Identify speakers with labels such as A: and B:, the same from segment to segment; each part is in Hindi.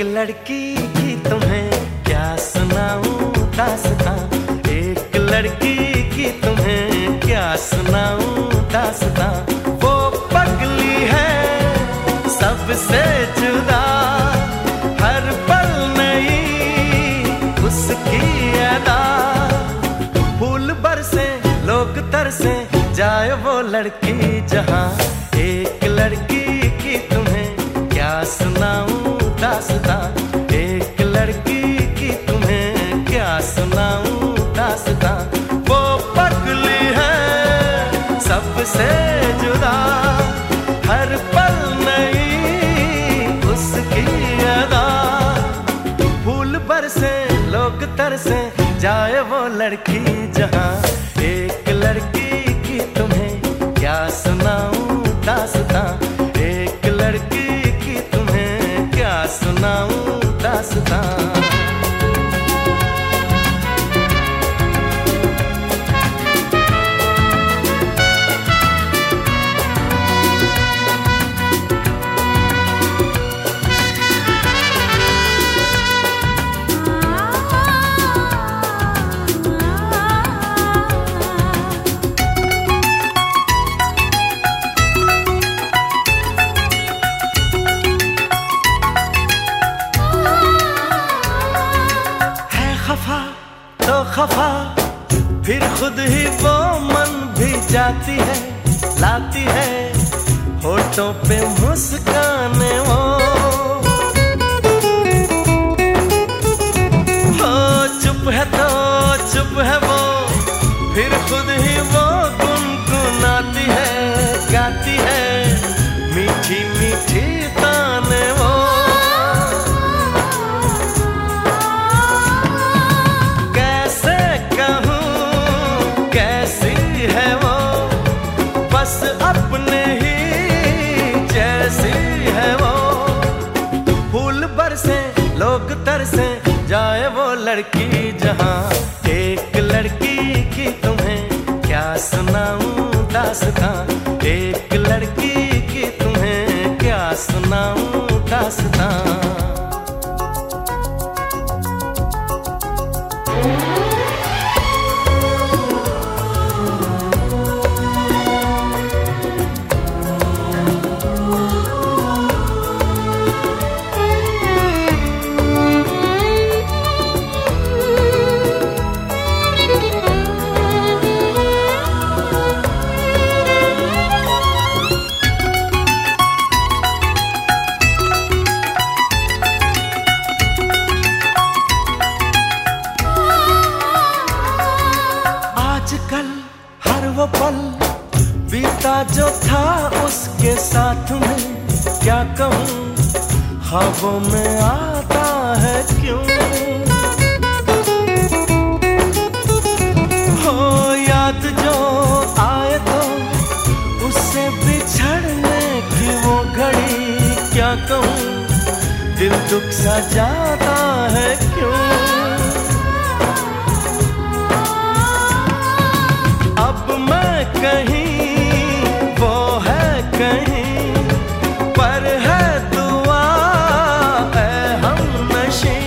A: लड़की की तुम्हें क्या सुनाऊं दास्तां? एक लड़की की तुम्हें क्या सुनाऊं दास्तां? वो पगली है, सबसे जुदा। हर पल नई, उसकी अदा। फूल बरसे, लोग तरसे, जाए वो लड़की जहाँ। एक लड़की की तुम्हें क्या सुनाऊं दासता एक लड़की की तुम्हें क्या सुनाऊं दासता वो पगली है, सबसे जुदा। हर पल नहीं उसकी अदा। फूल बरसे, लोग तरसे, जाए वो लड़की जहाँ। दासता खफा तो खफा। फिर खुद ही वो मन भी जाती है, लाती है, होठों पे मुस्काने वो। हो, चुप है तो चुप है वो। फिर खुद ही वो गुनगुनाती है, गाती है। लोग तरसे जाए वो लड़की जहाँ। एक लड़की की तुम्हें क्या सुनाऊं दास्तां? एक लड़की की तुम्हें क्या सुनाऊं दास्तां? बीता जो था उसके साथ में क्या कहूँ? ख्वाबों में आता है क्यों? हो याद जो आए तो उससे बिछड़ने की वो घड़ी क्या कहूँ? दिल दुख सा जाता है क्यों? अब मैं कहीं पर है दुआ है हम नशी।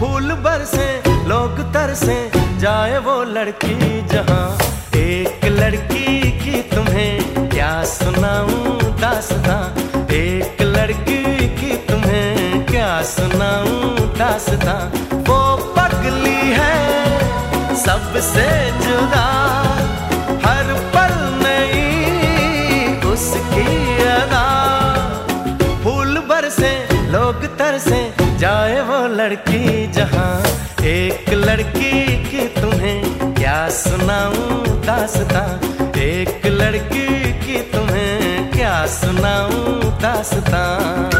A: फूल बरसे, लोग तरसे, जाए वो लड़की जहाँ। एक लड़की की तुम्हें क्या सुनाऊं दास्तां? एक लड़की की तुम्हें क्या सुनाऊं दास्तां? वो पगली है सबसे जुदा। लोग तरसे जाए वो लड़की जहाँ। एक लड़की की तुम्हें क्या सुनाऊं दासता? एक लड़की की तुम्हें क्या सुनाऊं दास्तां?